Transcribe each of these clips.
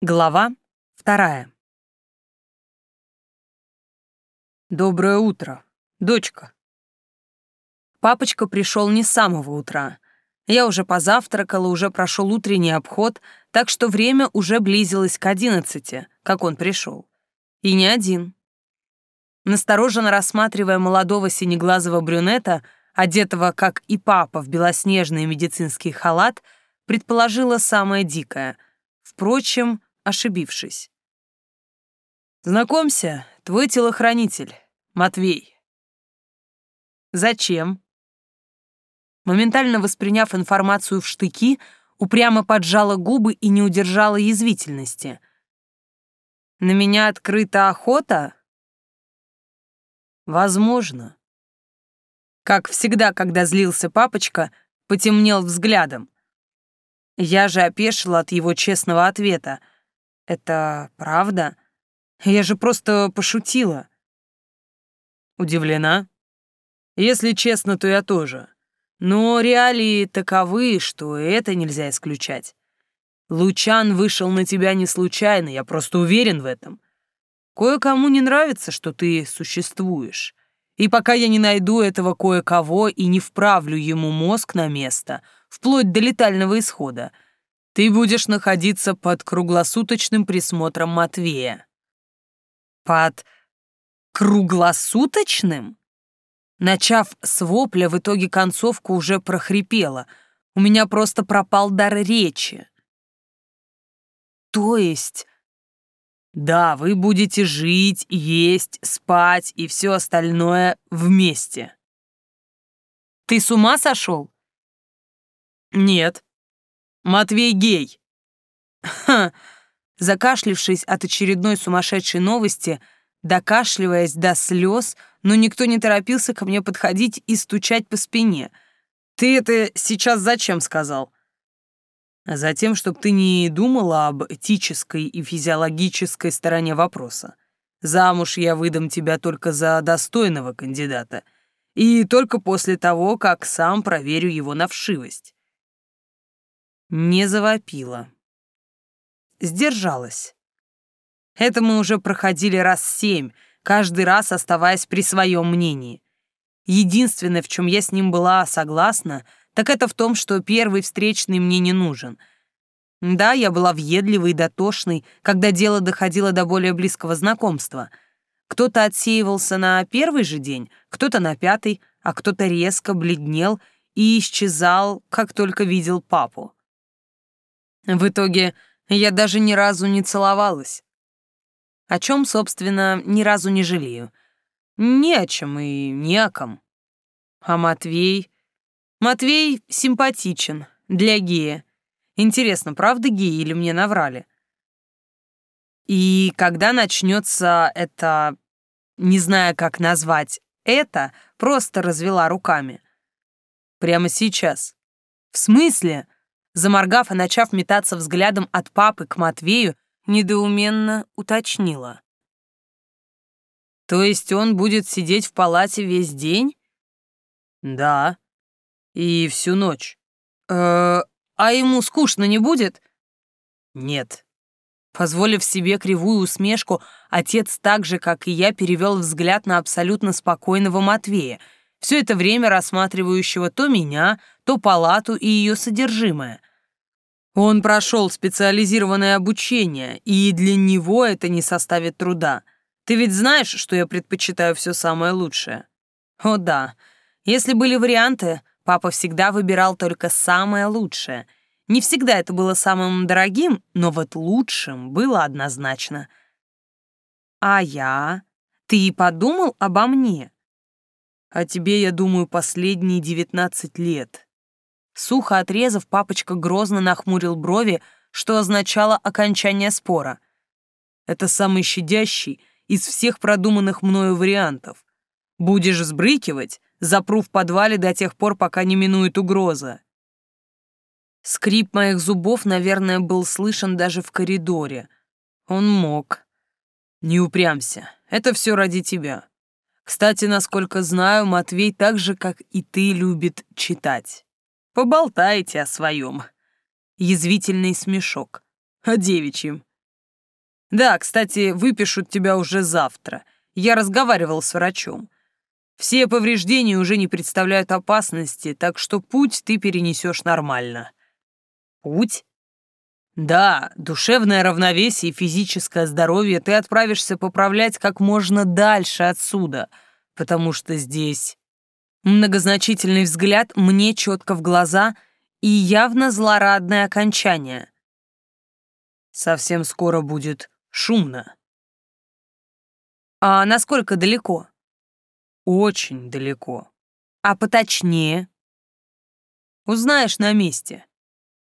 Глава вторая. Доброе утро, дочка. Папочка пришел не с самого утра. Я уже позавтракала, уже прошел утренний обход, так что время уже близилось к одиннадцати, как он пришел. И не один. Настороженно рассматривая молодого синеглазого брюнета, одетого, как и папа, в белоснежный медицинский халат, предположила самое дикое. Впрочем, ошибившись. «Знакомься, твой телохранитель, Матвей». «Зачем?» Моментально восприняв информацию в штыки, упрямо поджала губы и не удержала язвительности. «На меня открыта охота?» «Возможно». Как всегда, когда злился папочка, потемнел взглядом. Я же опешила от его честного ответа — это правда? Я же просто пошутила. Удивлена? Если честно, то я тоже. Но реалии таковы, что это нельзя исключать. Лучан вышел на тебя не случайно, я просто уверен в этом. Кое-кому не нравится, что ты существуешь. И пока я не найду этого кое-кого и не вправлю ему мозг на место, вплоть до летального исхода — ты будешь находиться под круглосуточным присмотром Матвея». «Под круглосуточным?» Начав с вопля, в итоге концовку уже прохрипела. У меня просто пропал дар речи. То есть... Да, вы будете жить, есть, спать и все остальное вместе. Ты с ума сошел? Нет. Матвей гей!» «Ха!» Закашлившись от очередной сумасшедшей новости, докашливаясь до слез, но никто не торопился ко мне подходить и стучать по спине. «Ты это сейчас зачем сказал?» «Затем, чтобы ты не думала об этической и физиологической стороне вопроса. Замуж я выдам тебя только за достойного кандидата, и только после того, как сам проверю его на вшивость не завопила. Сдержалась. Это мы уже проходили раз семь, каждый раз оставаясь при своем мнении. Единственное, в чем я с ним была согласна, так это в том, что первый встречный мне не нужен. Да, я была въедливой и дотошной, когда дело доходило до более близкого знакомства. Кто-то отсеивался на первый же день, кто-то на пятый, а кто-то резко бледнел и исчезал, как только видел папу. В итоге я даже ни разу не целовалась. О чем, собственно, ни разу не жалею. Ни о чем и ни о ком. А Матвей... Матвей симпатичен для гея. Интересно, правда гей или мне наврали? И когда начнется это... Не знаю, как назвать это, просто развела руками. Прямо сейчас. В смысле? Заморгав и начав метаться взглядом от папы к Матвею, недоуменно уточнила. «То есть он будет сидеть в палате весь день?» «Да. И всю ночь». «Э, а ему скучно не будет?» «Нет». Позволив себе кривую усмешку, отец так же, как и я, перевел взгляд на абсолютно спокойного Матвея, все это время рассматривающего то меня, то палату и ее содержимое. Он прошел специализированное обучение, и для него это не составит труда. Ты ведь знаешь, что я предпочитаю все самое лучшее? О да, если были варианты, папа всегда выбирал только самое лучшее. Не всегда это было самым дорогим, но вот лучшим было однозначно. А я? Ты и подумал обо мне? О тебе я думаю последние девятнадцать лет. Сухо отрезав, папочка грозно нахмурил брови, что означало окончание спора. Это самый щадящий из всех продуманных мною вариантов. Будешь сбрыкивать, запру в подвале до тех пор, пока не минует угроза. Скрип моих зубов, наверное, был слышен даже в коридоре. Он мог. Не упрямся, это все ради тебя. Кстати, насколько знаю, Матвей так же, как и ты, любит читать. Поболтайте о своем. Язвительный смешок. О девичьем. Да, кстати, выпишут тебя уже завтра. Я разговаривал с врачом. Все повреждения уже не представляют опасности, так что путь ты перенесешь нормально. Путь? Да, душевное равновесие и физическое здоровье ты отправишься поправлять как можно дальше отсюда, потому что здесь... Многозначительный взгляд мне четко в глаза и явно злорадное окончание. Совсем скоро будет шумно. А насколько далеко? Очень далеко. А поточнее? Узнаешь на месте.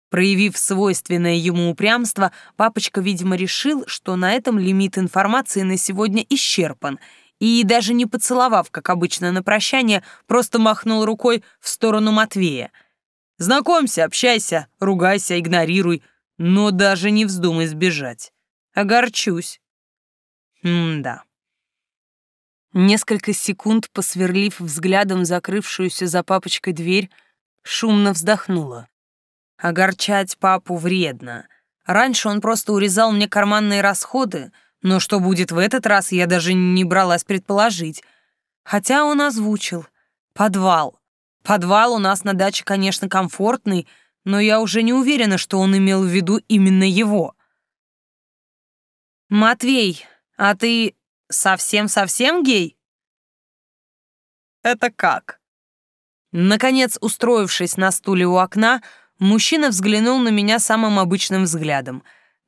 Проявив свойственное ему упрямство, папочка, видимо, решил, что на этом лимит информации на сегодня исчерпан, и даже не поцеловав, как обычно на прощание, просто махнул рукой в сторону Матвея. «Знакомься, общайся, ругайся, игнорируй, но даже не вздумай сбежать. Огорчусь». М-да. Несколько секунд, посверлив взглядом закрывшуюся за папочкой дверь, шумно вздохнула. Огорчать папу вредно. Раньше он просто урезал мне карманные расходы, но что будет в этот раз, я даже не бралась предположить. Хотя он озвучил. Подвал. Подвал у нас на даче, конечно, комфортный, но я уже не уверена, что он имел в виду именно его. «Матвей, а ты совсем-совсем гей?» «Это как?» Наконец, устроившись на стуле у окна, мужчина взглянул на меня самым обычным взглядом,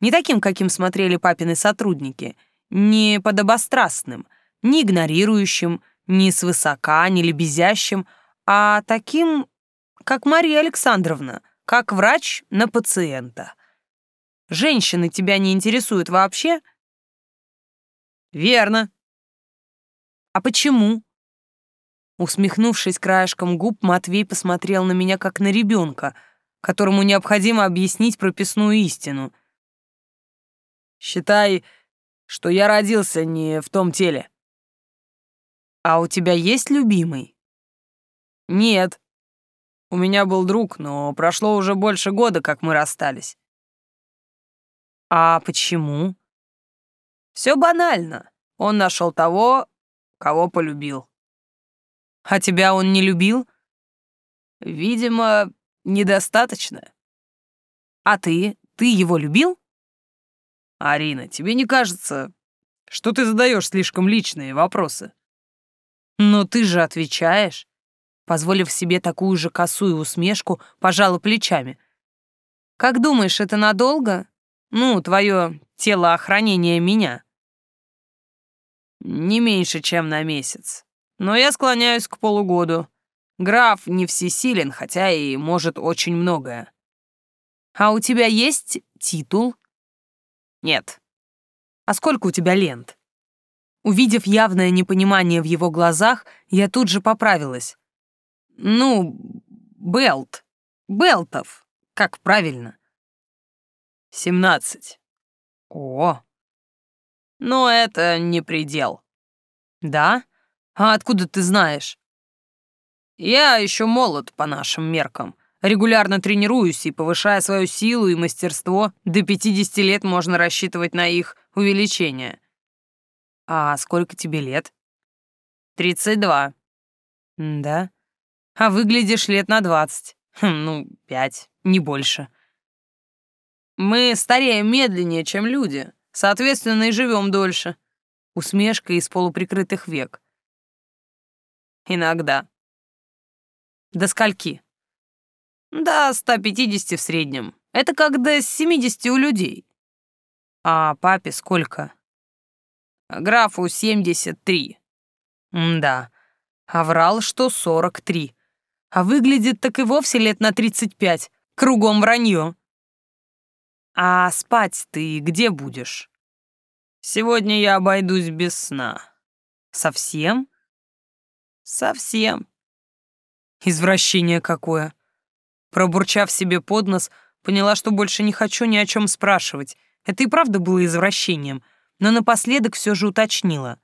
не таким, каким смотрели папины сотрудники, не подобострастным, не игнорирующим, не свысока, не лебезящим, а таким, как Мария Александровна, как врач на пациента. Женщины тебя не интересуют вообще?» «Верно». «А почему?» Усмехнувшись краешком губ, Матвей посмотрел на меня как на ребенка, которому необходимо объяснить прописную истину. «Считай, что я родился не в том теле». «А у тебя есть любимый?» «Нет. У меня был друг, но прошло уже больше года, как мы расстались». «А почему?» Все банально. Он нашел того, кого полюбил. А тебя он не любил? Видимо, недостаточно. А ты? Ты его любил? Арина, тебе не кажется, что ты задаешь слишком личные вопросы? Но ты же отвечаешь. Позволив себе такую же косую усмешку, пожала плечами. Как думаешь, это надолго? Ну, твое телоохранение меня. Не меньше, чем на месяц. Но я склоняюсь к полугоду. Граф не всесилен, хотя и может очень многое. А у тебя есть титул? Нет. А сколько у тебя лент? Увидев явное непонимание в его глазах, я тут же поправилась. Ну, Белт. Белтов. Как правильно? Семнадцать. О, но это не предел. Да? А откуда ты знаешь? Я еще молод по нашим меркам. Регулярно тренируюсь и, повышая свою силу и мастерство, до 50 лет можно рассчитывать на их увеличение. А сколько тебе лет? 32. Да? А выглядишь лет на 20. Хм, ну, пять, не больше. Мы стареем медленнее, чем люди. Соответственно, и живем дольше. Усмешка из полуприкрытых век. Иногда. До скольки? До 150 в среднем. Это как до 70 у людей. А папе сколько? Графу 73. да. А врал, что 43. А выглядит так и вовсе лет на 35. Кругом вранье. «А спать ты где будешь?» «Сегодня я обойдусь без сна». «Совсем?» «Совсем». Извращение какое. Пробурчав себе под нос, поняла, что больше не хочу ни о чем спрашивать. Это и правда было извращением, но напоследок все же уточнила.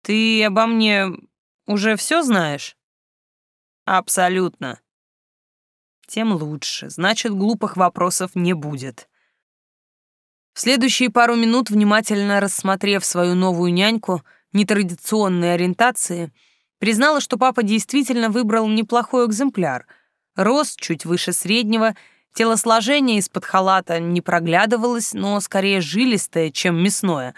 «Ты обо мне уже все знаешь?» «Абсолютно тем лучше. Значит, глупых вопросов не будет. В следующие пару минут, внимательно рассмотрев свою новую няньку нетрадиционной ориентации, признала, что папа действительно выбрал неплохой экземпляр. Рост чуть выше среднего, телосложение из-под халата не проглядывалось, но скорее жилистое, чем мясное.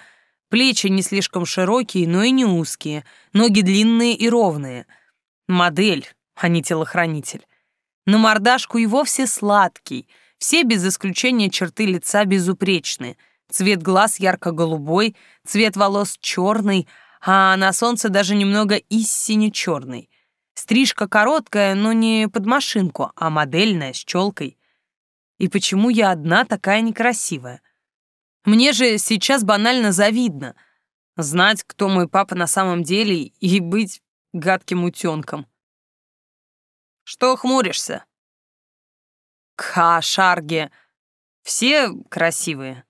Плечи не слишком широкие, но и не узкие, ноги длинные и ровные. Модель, а не телохранитель. На мордашку и вовсе сладкий — все без исключения черты лица безупречны. Цвет глаз ярко-голубой, цвет волос черный, а на солнце даже немного истине черный. Стрижка короткая, но не под машинку, а модельная, с челкой. И почему я одна такая некрасивая? Мне же сейчас банально завидно. Знать, кто мой папа на самом деле, и быть гадким утенком. Что хмуришься? Ка, Шарге. Все красивые.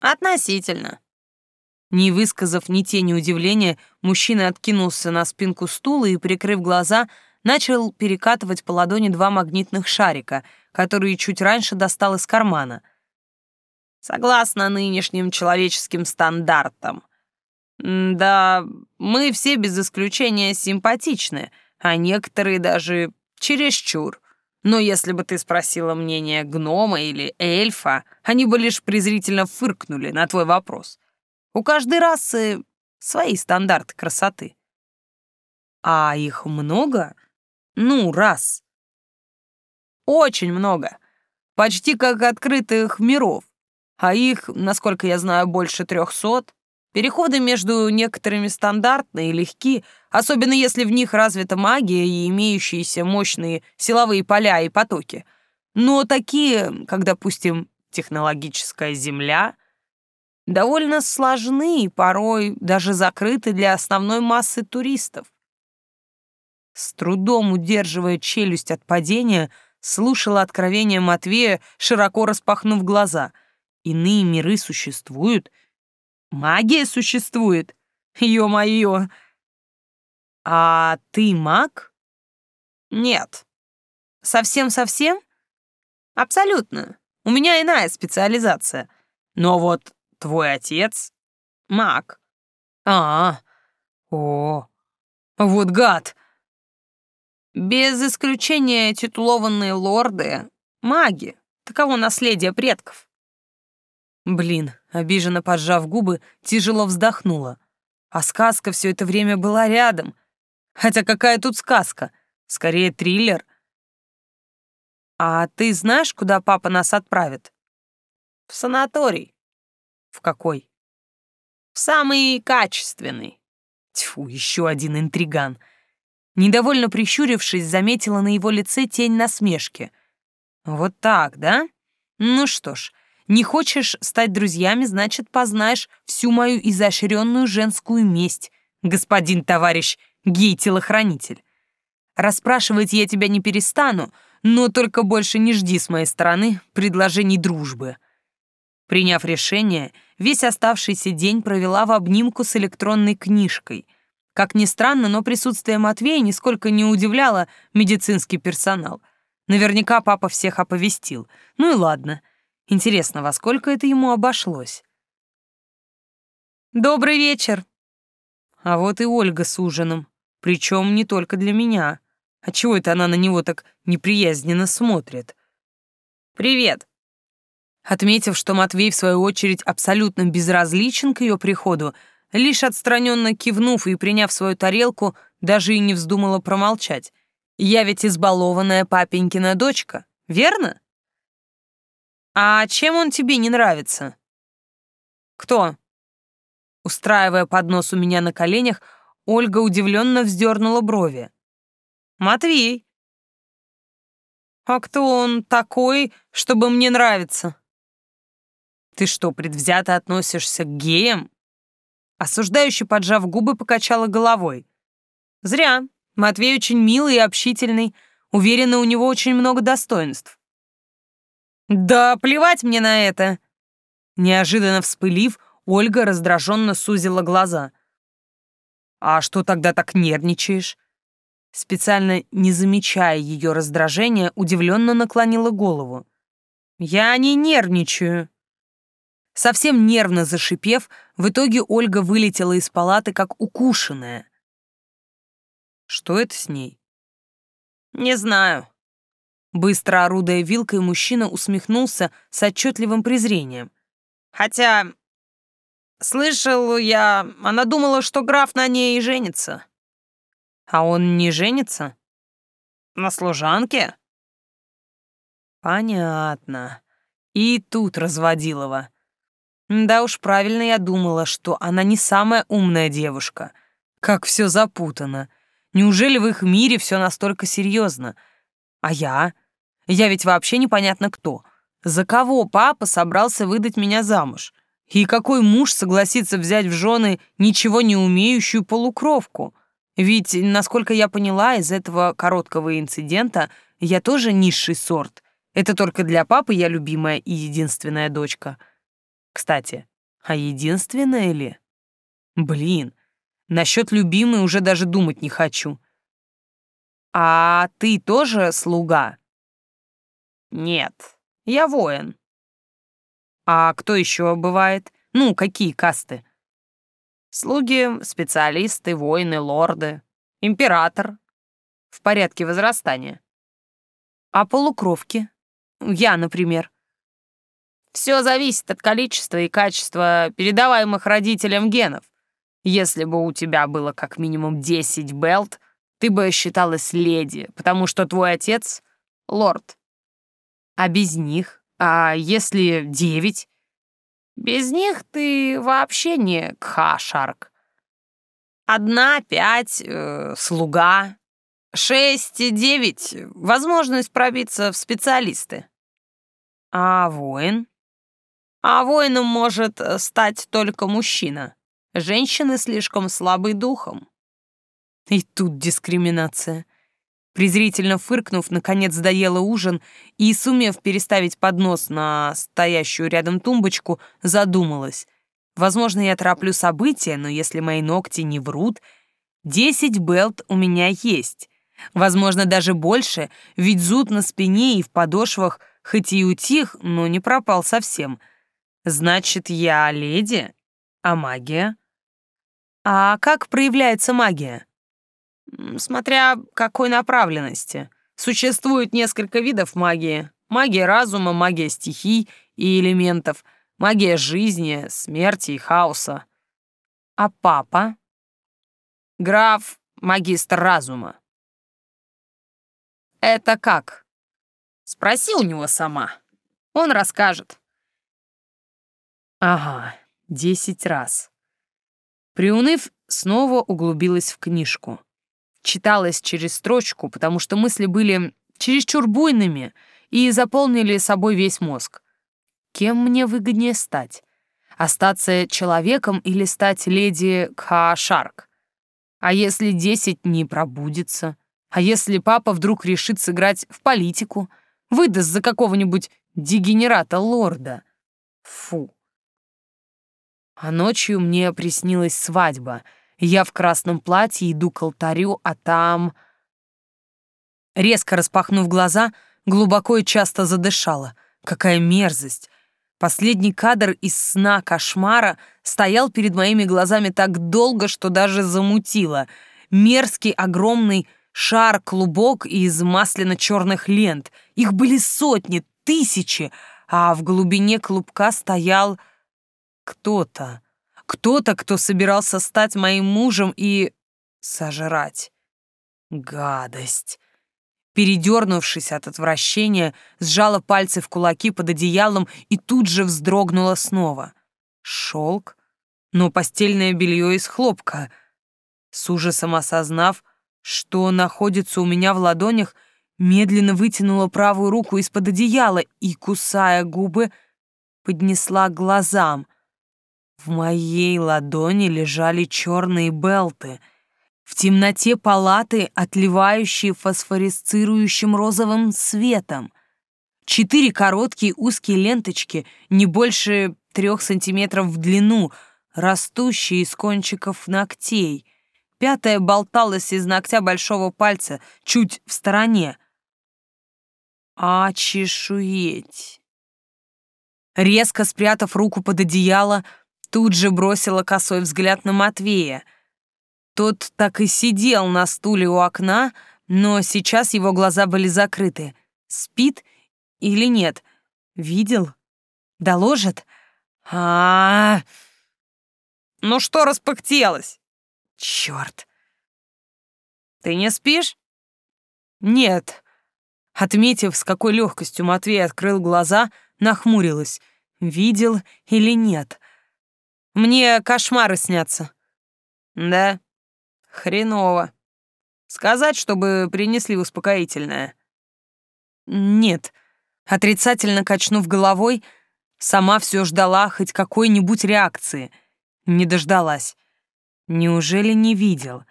Относительно. Не высказав ни тени удивления, мужчина откинулся на спинку стула и, прикрыв глаза, начал перекатывать по ладони два магнитных шарика, которые чуть раньше достал из кармана. Согласно нынешним человеческим стандартам. Да, мы все без исключения симпатичны, а некоторые даже чересчур. Но если бы ты спросила мнение гнома или эльфа, они бы лишь презрительно фыркнули на твой вопрос. У каждой расы свои стандарты красоты. А их много? Ну, раз. Очень много. Почти как открытых миров. А их, насколько я знаю, больше трехсот. Переходы между некоторыми стандартны и легки, особенно если в них развита магия и имеющиеся мощные силовые поля и потоки. Но такие, как, допустим, технологическая Земля, довольно сложны и порой даже закрыты для основной массы туристов. С трудом удерживая челюсть от падения, слушала откровение Матвея, широко распахнув глаза. Иные миры существуют — Магия существует? Ё-моё! А ты маг? Нет. Совсем-совсем? Абсолютно. У меня иная специализация. Но вот твой отец — маг. А, о, вот гад. Без исключения титулованные лорды — маги. Таково наследие предков. Блин, обиженно поджав губы, тяжело вздохнула. А сказка все это время была рядом. Хотя какая тут сказка? Скорее триллер. А ты знаешь, куда папа нас отправит? В санаторий. В какой? В самый качественный. Тьфу, еще один интриган. Недовольно прищурившись, заметила на его лице тень насмешки. Вот так, да? Ну что ж, не хочешь стать друзьями, значит, познаешь всю мою изощренную женскую месть, господин товарищ гей-телохранитель. Расспрашивать я тебя не перестану, но только больше не жди с моей стороны предложений дружбы. Приняв решение, весь оставшийся день провела в обнимку с электронной книжкой. Как ни странно, но присутствие Матвея нисколько не удивляло медицинский персонал. Наверняка папа всех оповестил. Ну и ладно — Интересно, во сколько это ему обошлось? «Добрый вечер!» А вот и Ольга с ужином. Причем не только для меня. А чего это она на него так неприязненно смотрит? «Привет!» Отметив, что Матвей, в свою очередь, абсолютно безразличен к ее приходу, лишь отстраненно кивнув и приняв свою тарелку, даже и не вздумала промолчать. «Я ведь избалованная папенькина дочка, верно?» «А чем он тебе не нравится?» «Кто?» Устраивая поднос у меня на коленях, Ольга удивленно вздернула брови. «Матвей». «А кто он такой, чтобы мне нравиться?» «Ты что, предвзято относишься к геям?» Осуждающий, поджав губы, покачала головой. «Зря. Матвей очень милый и общительный. Уверена, у него очень много достоинств. «Да плевать мне на это!» Неожиданно вспылив, Ольга раздраженно сузила глаза. «А что тогда так нервничаешь?» Специально не замечая ее раздражения, удивленно наклонила голову. «Я не нервничаю». Совсем нервно зашипев, в итоге Ольга вылетела из палаты, как укушенная. Что это с ней? Не знаю. Быстро орудая вилкой, мужчина усмехнулся с отчетливым презрением. Хотя, слышал я, она думала, что граф на ней и женится. А он не женится? На служанке? Понятно. И тут разводилова. Да уж правильно я думала, что она не самая умная девушка. Как все запутано. Неужели в их мире все настолько серьезно? А я? Я ведь вообще непонятно кто. За кого папа собрался выдать меня замуж? И какой муж согласится взять в жены ничего не умеющую полукровку? Ведь, насколько я поняла, из этого короткого инцидента я тоже низший сорт. Это только для папы я любимая и единственная дочка. Кстати, а единственная ли? Блин, насчет любимой уже даже думать не хочу. А ты тоже слуга? Нет, я воин. А кто еще бывает? Ну, какие касты? Слуги, специалисты, воины, лорды, император. В порядке возрастания. А полукровки? Я, например. Все зависит от количества и качества передаваемых родителям генов. Если бы у тебя было как минимум 10 белт, ты бы считалась леди, потому что твой отец — лорд. А без них? А если девять? Без них ты вообще не кха-шарк. Одна, пять, э, слуга, шесть, девять — возможность пробиться в специалисты. А воин? А воином может стать только мужчина. Женщины слишком слабы духом. И тут дискриминация. Презрительно фыркнув, наконец доела ужин и, сумев переставить поднос на стоящую рядом тумбочку, задумалась. Возможно, я тороплю события, но если мои ногти не врут, десять белт у меня есть. Возможно, даже больше, ведь зуд на спине и в подошвах хоть и утих, но не пропал совсем. Значит, я леди? А магия? А как проявляется магия? Смотря какой направленности. Существует несколько видов магии. Магия разума, магия стихий и элементов, магия жизни, смерти и хаоса. А папа? Граф — магистр разума. Это как? Спроси у него сама. Он расскажет. Ага, десять раз. Приуныв, снова углубилась в книжку читалось через строчку, потому что мысли были чересчур буйными и заполнили собой весь мозг. Кем мне выгоднее стать? Остаться человеком или стать леди Кха-Шарк? А если десять не пробудится? А если папа вдруг решит сыграть в политику? Выдаст за какого-нибудь дегенерата-лорда? Фу. А ночью мне приснилась свадьба — я в красном платье иду к алтарю, а там... Резко распахнув глаза, глубоко и часто задышала. Какая мерзость! Последний кадр из сна кошмара стоял перед моими глазами так долго, что даже замутило. Мерзкий огромный шар-клубок из масляно-черных лент. Их были сотни, тысячи, а в глубине клубка стоял кто-то. Кто-то, кто собирался стать моим мужем и... сожрать. Гадость. Передернувшись от отвращения, сжала пальцы в кулаки под одеялом и тут же вздрогнула снова. Шелк, но постельное белье из хлопка. С ужасом осознав, что находится у меня в ладонях, медленно вытянула правую руку из-под одеяла и, кусая губы, поднесла глазам. В моей ладони лежали черные белты, в темноте палаты, отливающие фосфоресцирующим розовым светом. Четыре короткие узкие ленточки, не больше трех сантиметров в длину, растущие из кончиков ногтей. Пятая болталась из ногтя большого пальца, чуть в стороне. А чешуеть. Резко спрятав руку под одеяло, тут же бросила косой взгляд на Матвея. Тот так и сидел на стуле у окна, но сейчас его глаза были закрыты. Спит или нет? Видел? Доложит? А, -а, -а. Ну что распыхтелась? Черт. Ты не спишь? Нет. Отметив, с какой легкостью Матвей открыл глаза, нахмурилась. Видел или нет? Мне кошмары снятся. Да, хреново. Сказать, чтобы принесли успокоительное? Нет. Отрицательно качнув головой, сама все ждала хоть какой-нибудь реакции. Не дождалась. Неужели не видел?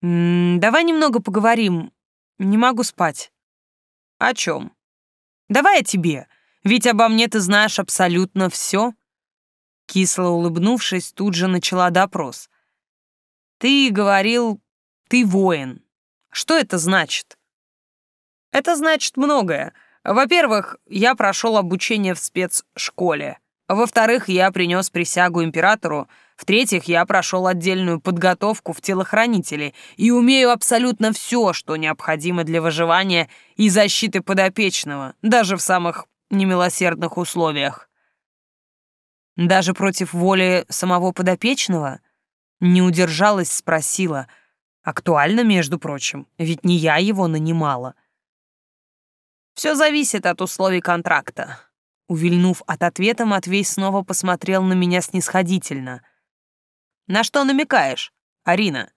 М -м, давай немного поговорим. Не могу спать. О чем? Давай о тебе. Ведь обо мне ты знаешь абсолютно все. Кисло улыбнувшись, тут же начала допрос. Ты говорил, ты воин. Что это значит? Это значит многое. Во-первых, я прошел обучение в спецшколе. Во-вторых, я принес присягу императору. В-третьих, я прошел отдельную подготовку в телохранители и умею абсолютно все, что необходимо для выживания и защиты подопечного, даже в самых немилосердных условиях. Даже против воли самого подопечного? Не удержалась, спросила — Актуально, между прочим, ведь не я его нанимала. Все зависит от условий контракта. Увильнув от ответа, Матвей снова посмотрел на меня снисходительно. «На что намекаешь, Арина?»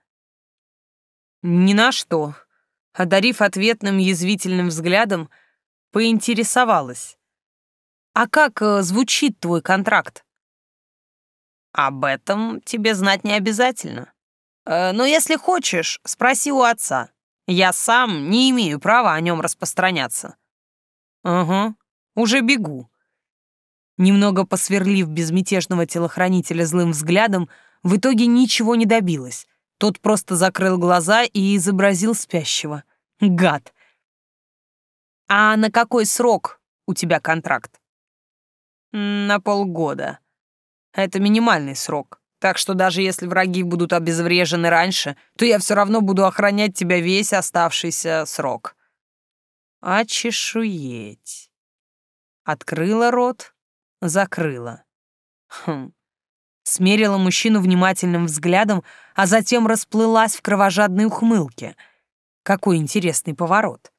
«Ни на что», — одарив ответным язвительным взглядом, поинтересовалась. «А как э, звучит твой контракт?» «Об этом тебе знать не обязательно. Э, но если хочешь, спроси у отца. Я сам не имею права о нем распространяться». «Угу, уже бегу». Немного посверлив безмятежного телохранителя злым взглядом, в итоге ничего не добилась. Тот просто закрыл глаза и изобразил спящего. Гад. «А на какой срок у тебя контракт?» «На полгода. Это минимальный срок. Так что даже если враги будут обезврежены раньше, то я все равно буду охранять тебя весь оставшийся срок. Очешуеть. Открыла рот, закрыла. Хм. Смерила мужчину внимательным взглядом, а затем расплылась в кровожадной ухмылке. Какой интересный поворот.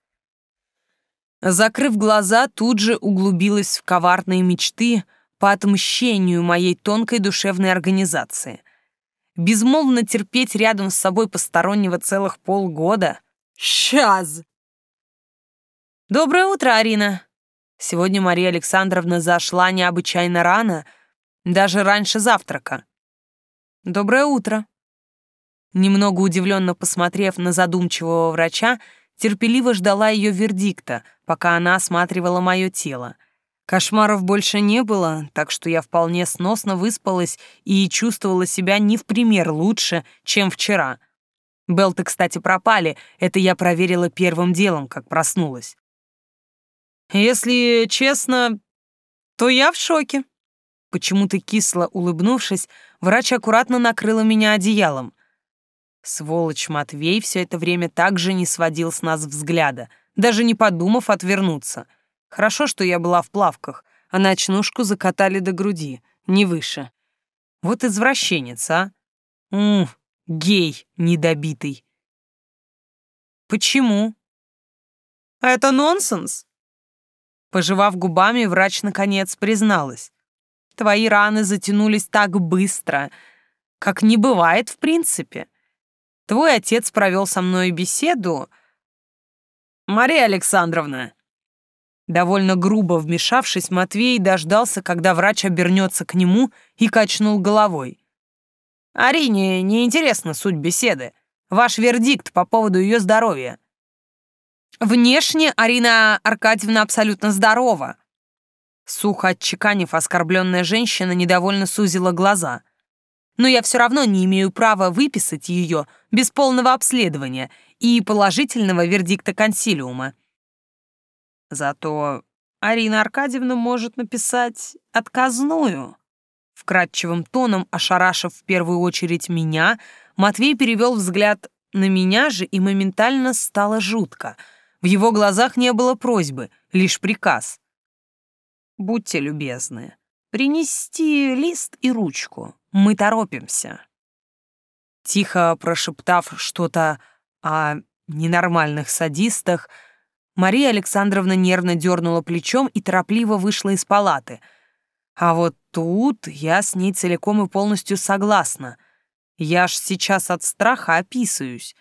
Закрыв глаза, тут же углубилась в коварные мечты — по отмщению моей тонкой душевной организации. Безмолвно терпеть рядом с собой постороннего целых полгода. Сейчас! Доброе утро, Арина. Сегодня Мария Александровна зашла необычайно рано, даже раньше завтрака. Доброе утро. Немного удивленно посмотрев на задумчивого врача, терпеливо ждала ее вердикта, пока она осматривала мое тело. Кошмаров больше не было, так что я вполне сносно выспалась и чувствовала себя не в пример лучше, чем вчера. Белты, кстати, пропали, это я проверила первым делом, как проснулась. Если честно, то я в шоке. Почему-то кисло улыбнувшись, врач аккуратно накрыла меня одеялом. Сволочь Матвей все это время также не сводил с нас взгляда, даже не подумав отвернуться — Хорошо, что я была в плавках, а ночнушку закатали до груди, не выше. Вот извращенец, а? Ммм, гей недобитый. Почему? Это нонсенс. Пожевав губами, врач наконец призналась. Твои раны затянулись так быстро, как не бывает в принципе. Твой отец провел со мной беседу. Мария Александровна, Довольно грубо вмешавшись, Матвей дождался, когда врач обернется к нему и качнул головой. «Арине неинтересна суть беседы. Ваш вердикт по поводу ее здоровья». «Внешне Арина Аркадьевна абсолютно здорова». Сухо отчеканив, оскорбленная женщина недовольно сузила глаза. «Но я все равно не имею права выписать ее без полного обследования и положительного вердикта консилиума. Зато Арина Аркадьевна может написать отказную. Вкрадчивым тоном, ошарашив в первую очередь меня, Матвей перевел взгляд на меня же и моментально стало жутко. В его глазах не было просьбы, лишь приказ. «Будьте любезны, принести лист и ручку. Мы торопимся». Тихо прошептав что-то о ненормальных садистах, Мария Александровна нервно дернула плечом и торопливо вышла из палаты. А вот тут я с ней целиком и полностью согласна. Я ж сейчас от страха описываюсь.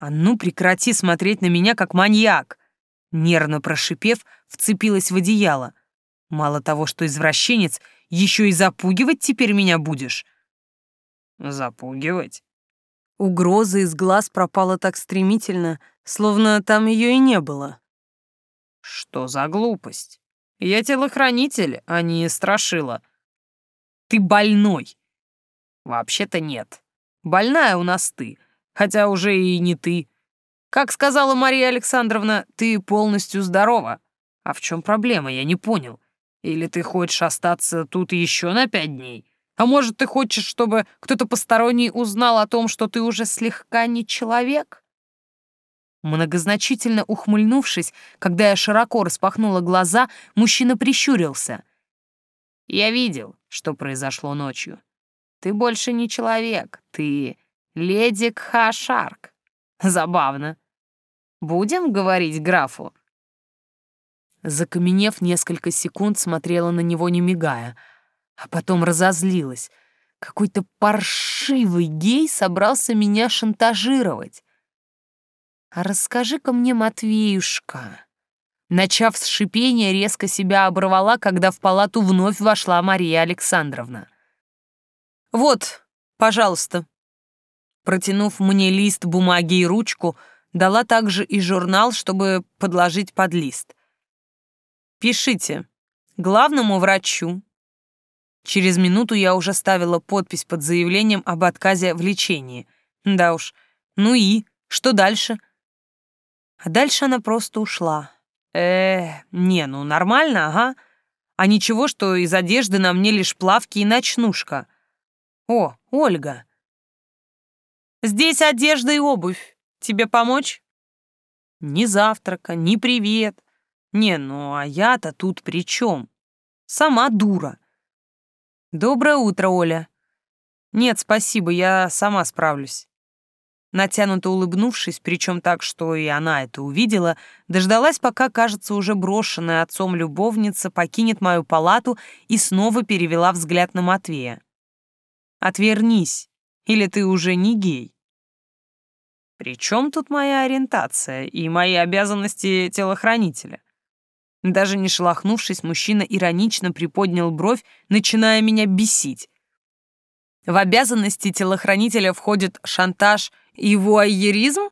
А ну прекрати смотреть на меня как маньяк. Нервно прошипев, вцепилась в одеяло. Мало того, что извращенец, еще и запугивать теперь меня будешь. Запугивать? Угроза из глаз пропала так стремительно, словно там ее и не было. Что за глупость? Я телохранитель, а не страшила. Ты больной. Вообще-то нет. Больная у нас ты, хотя уже и не ты. Как сказала Мария Александровна, ты полностью здорова. А в чем проблема, я не понял. Или ты хочешь остаться тут еще на пять дней? А может, ты хочешь, чтобы кто-то посторонний узнал о том, что ты уже слегка не человек?» Многозначительно ухмыльнувшись, когда я широко распахнула глаза, мужчина прищурился. «Я видел, что произошло ночью. Ты больше не человек, ты леди Кхашарк. Забавно. Будем говорить графу?» Закаменев несколько секунд, смотрела на него, не мигая — а потом разозлилась. Какой-то паршивый гей собрался меня шантажировать. А расскажи-ка мне, Матвеюшка. Начав с шипения, резко себя оборвала, когда в палату вновь вошла Мария Александровна. «Вот, пожалуйста». Протянув мне лист бумаги и ручку, дала также и журнал, чтобы подложить под лист. «Пишите. Главному врачу, Через минуту я уже ставила подпись под заявлением об отказе в лечении. Да уж, ну и, что дальше? А дальше она просто ушла. Э, не, ну нормально, ага. А ничего, что из одежды на мне лишь плавки и ночнушка. О, Ольга. Здесь одежда и обувь. Тебе помочь? Ни завтрака, ни привет. Не, ну а я-то тут при чем? Сама дура. «Доброе утро, Оля». «Нет, спасибо, я сама справлюсь». Натянуто улыбнувшись, причем так, что и она это увидела, дождалась, пока, кажется, уже брошенная отцом любовница покинет мою палату и снова перевела взгляд на Матвея. «Отвернись, или ты уже не гей?» «При чем тут моя ориентация и мои обязанности телохранителя?» Даже не шелохнувшись, мужчина иронично приподнял бровь, начиная меня бесить. В обязанности телохранителя входит шантаж и вуайеризм?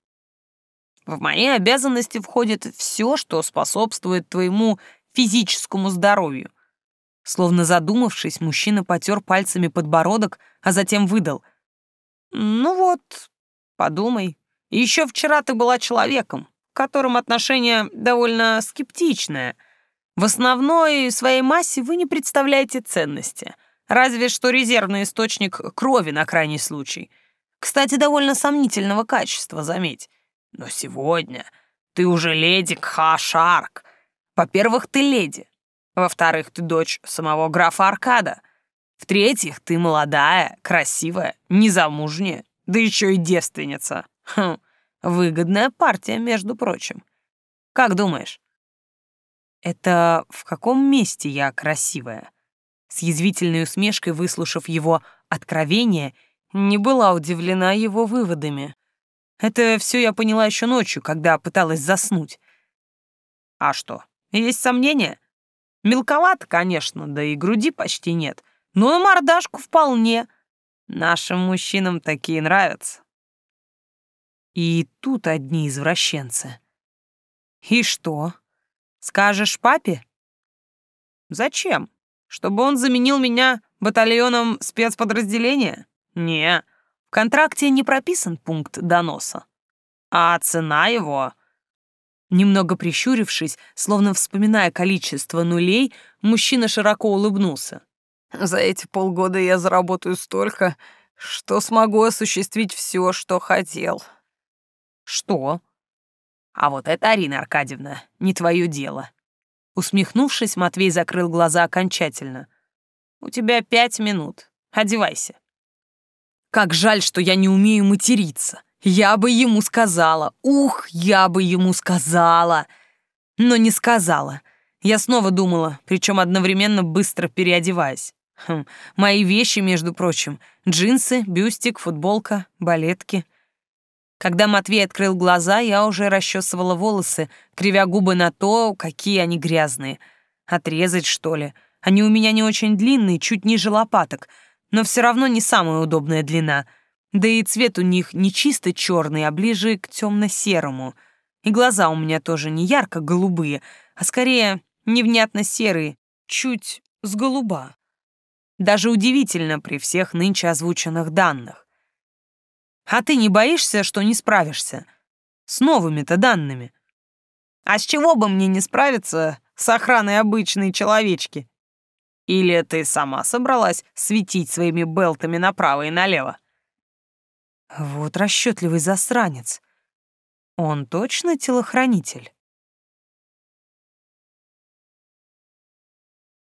В мои обязанности входит все, что способствует твоему физическому здоровью. Словно задумавшись, мужчина потер пальцами подбородок, а затем выдал. «Ну вот, подумай, еще вчера ты была человеком, которым отношение довольно скептичное. В основной своей массе вы не представляете ценности, разве что резервный источник крови на крайний случай. Кстати, довольно сомнительного качества, заметь. Но сегодня ты уже леди Кха-Шарк. Во-первых, ты леди. Во-вторых, ты дочь самого графа Аркада. В-третьих, ты молодая, красивая, незамужняя, да еще и девственница. Хм. Выгодная партия, между прочим. Как думаешь? Это в каком месте я красивая? С язвительной усмешкой, выслушав его откровение, не была удивлена его выводами. Это все я поняла еще ночью, когда пыталась заснуть. А что, есть сомнения? Мелковато, конечно, да и груди почти нет, но и мордашку вполне. Нашим мужчинам такие нравятся. И тут одни извращенцы. И что? Скажешь папе? Зачем? Чтобы он заменил меня батальоном спецподразделения? Не, в контракте не прописан пункт доноса. А цена его... Немного прищурившись, словно вспоминая количество нулей, мужчина широко улыбнулся. «За эти полгода я заработаю столько, что смогу осуществить все, что хотел». «Что?» «А вот это, Арина Аркадьевна, не твое дело». Усмехнувшись, Матвей закрыл глаза окончательно. «У тебя пять минут. Одевайся». «Как жаль, что я не умею материться. Я бы ему сказала. Ух, я бы ему сказала. Но не сказала. Я снова думала, причем одновременно быстро переодеваясь. Хм, мои вещи, между прочим. Джинсы, бюстик, футболка, балетки. Когда Матвей открыл глаза, я уже расчесывала волосы, кривя губы на то, какие они грязные. Отрезать, что ли? Они у меня не очень длинные, чуть ниже лопаток, но все равно не самая удобная длина — да и цвет у них не чисто черный, а ближе к темно-серому. И глаза у меня тоже не ярко-голубые, а скорее невнятно серые, чуть с голуба. Даже удивительно при всех нынче озвученных данных. А ты не боишься, что не справишься? С новыми-то данными. А с чего бы мне не справиться с охраной обычной человечки? Или ты сама собралась светить своими белтами направо и налево? Вот расчетливый засранец. Он точно телохранитель?